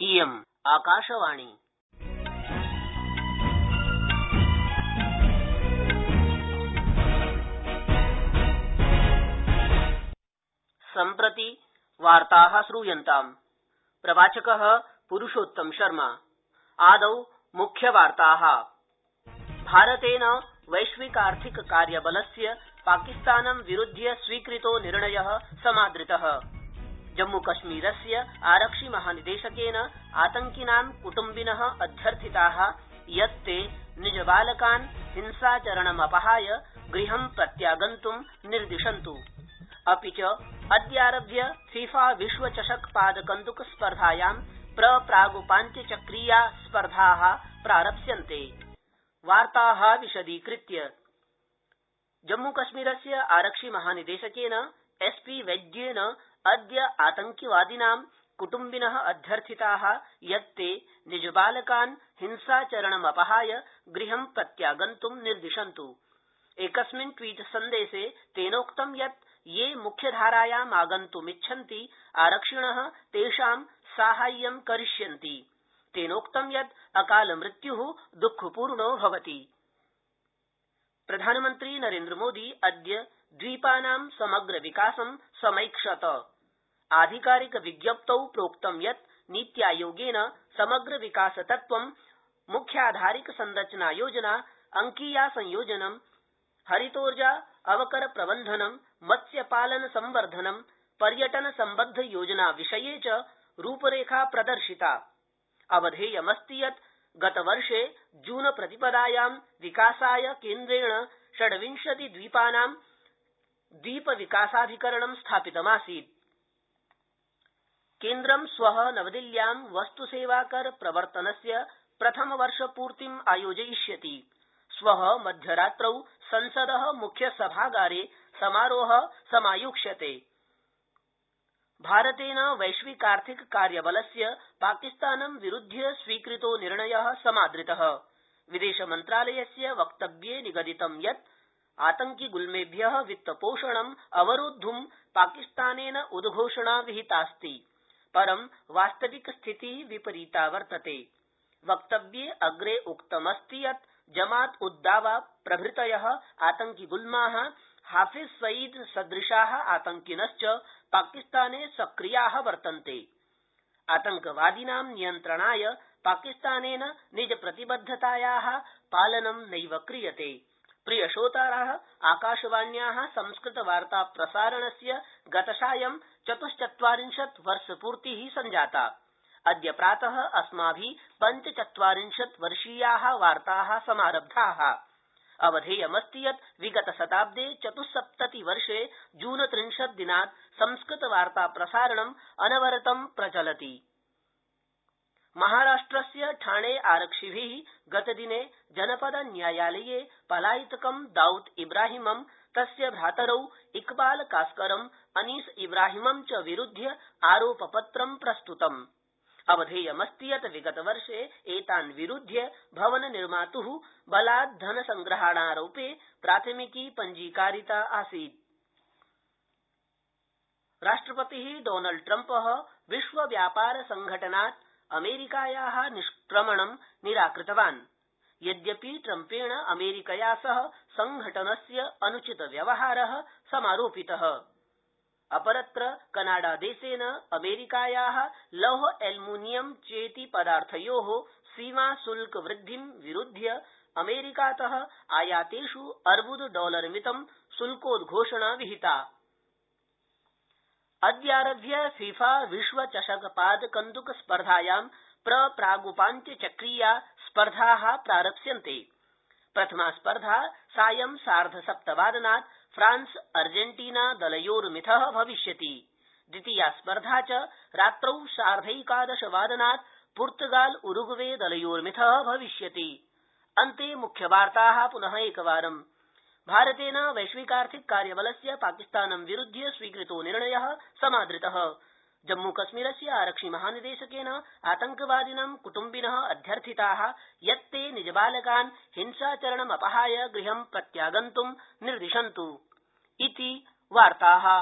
इयम् आकाशवाणी। सम्प्रति वार्ता श्रूयन्ताम्। प्रवाचक पुरूषोत्तम शर्मा। आदौ मुख्यवार्ता भारतेन वैश्विकार्थिक कार्यबलस्य पाकिस्तानं विरूध्य स्वीकृतो निर्णय समादृत। जम्मूकश्मीरस्य आरक्षिमहानिदेशकेन आतंकिनां कुट्म्बिन अध्यर्थिता यत् ते निजबालकान् हिंसाचरणमपहाय गृहं प्रत्यागन्तुं निर्दिशन्तु। अपि च अद्यारभ्य फीफा विश्वचषक पादकन्द्क स्पर्धायां प्र प्राग्पान्त्यचक्रीया स्पर्धा प्रारप्स्यन्ते जम्मूकश्मीरस्य आरक्षिमहानिदेशकेन एस पी वैद्येन अद्य आतंकिवादिनां कुट्म्बिन अध्यर्थिता यत् ते निजबालकान् हिंसाचरणमपहाय गृहं प्रत्यागन्तुं निर्दिशन्तु। एकस्मिन् ट्वीट सन्देशे तेनोक्तं यत् ये मुख्यधारायाम् आगन्तुमिच्छन्ति, आरक्षिण तेषां साहाय्यं करिष्यन्ति। तेनोक्तं यत् अकालमृत्यु दुःखपूर्णो भवति। प्रधानमन्त्री नरेन्द्रमोदी अद्य द्वीपानां समग्रविकासं समैक्षत। आधिकारिक विज्ञप्तौ प्रोक्तं यत् नीत्यायोगेन समग्रविकासतत्त्वं मुख्याधारिक संरचना योजना अंकीया संयोजनं हरितोर्जा अवकर प्रबन्धनं मत्स्यपालन संवर्धनं पर्यटन सम्बद्ध योजना विषये च रूपरेखा प्रदर्शिता। अवधेयमस्ति यत् गतवर्षे जून प्रतिपदायां विकासाय केन्द्रेण षड्विंशति द्वीपानां द्वीपविकासाभिकरणं स्थापितमासीत्। केन्द्रं श्व नवदिल्ल्यां वस्तुसेवाकर प्रवर्तनस्य प्रथमवर्षपूर्तिम् आयोजयिष्यति। श्व मध्यरात्रौ संसद मुख्यसभागारे समारोह समायोक्ष्यते। भारतेन वैश्विकार्थिक कार्यबलस्य पाकिस्तानं विरूध्य स्वीकृतो निर्णय समादृत। विदेशमन्त्रालयस्य वक्तव्ये निगदितं यत् आतंकिगुल्मेभ्य वित्तपोषणम् अवरोद्धुं पाकिस्तानेन उद्घोषणा विहितास्ति। परं वास्तविकस्थिति विपरीता वर्तते। वक्तव्ये अग्रे उक्तमस्ति यत् जमात उद दावा प्रभृतय आतंकिगुल्मा हाफिज सईद सदृशा आतंकिनश्च पाकिस्ताने सक्रिया वर्तन्ते। आतंकवादिनां नियन्त्रणाय पाकिस्तानेन निजप्रतिबद्धताया पालनं नैव क्रियते। प्रियश्रोतार, आकाशवाण्या संस्कृतवार्ताप्रसारणस्य गतसायं चतुश्चत्वारिंशत् वर्षपूर्ति संजाता अद्य प्रात अस्माभि पञ्चचत्वारिंशत् वर्षीया वार्ता समारब्धा। अवधेयमस्ति यत् विगतशताब्दे चतुस्सप्ततिवर्षे जून त्रिंशत् दिनात् संस्कृतवार्ताप्रसारणम् अनवरतं प्रचलति। महाराष्ट्रस्य ठाणे आरक्षिभि गतदिने जनपद न्यायालये पलायितकं दाऊद इब्राहिमं तस्य भ्रातरौ इकबाल कास्करम्, अनीस इब्राहिमं च विरूध्य आरोपपत्रं प्रस्तुतम्। अवधेयमस्ति यत् विगतवर्षे एतान् विरूध्य भवननिर्मात् बलात् धनसंग्रहणारोपे प्राथमिकी पञ्जीकारिता आसीत्। राष्ट्रपति डोनाल्ड ट्रंप विश्वव्यापार संघटनात् अमेरिकाया निष्क्रमणं निराकृतवान्। यद्यपि ट्रम्पेण अमेरिकया सह संघटनस्य अनुचितव्यवहार समारोपित। अपरत्र कनाडादेशेन अमेरिकाया लौह एल्युमिनियम चेति पदार्थयो सीमाशुल्कवृद्धिं विरूध्य अमेरिकात आयातेष् अर्बुद डॉलरमितं शुल्कोद्घोषणा विहिता। अद्यारभ्य फीफा विश्वचषक पादकन्द्क स्पर्धायां प्र प्राग्पान्त्यचक्रीया स्पर्धा प्रारप्स्यन्ते। प्रथमा स्पर्धा सायं सार्धसप्तवादनात् फ्रांस अर्जेन्टीना दलयोर्मिथ भविष्यति। द्वितीया स्पर्धा च रात्रौ सार्धैकादशवादनात् पुर्तगाल उरुग्वे दलयोर्मिथ भविष्यति। एकवारम्। भारतेन वैश्विकार्थिक कार्यबलस्य पाकिस्तानं विरूध्य स्वीकृतो निर्णय समादृत। जम्मूकश्मीरस्य आरक्षिमहानिदेशकेन आतंकवादिनां कुट्म्बिन अध्यर्थिता यत् ते निजबालकान् हिंसाचरणमपहाय गृहं प्रत्यागन्तुं निर्दिशन्तु। इति वार्ता।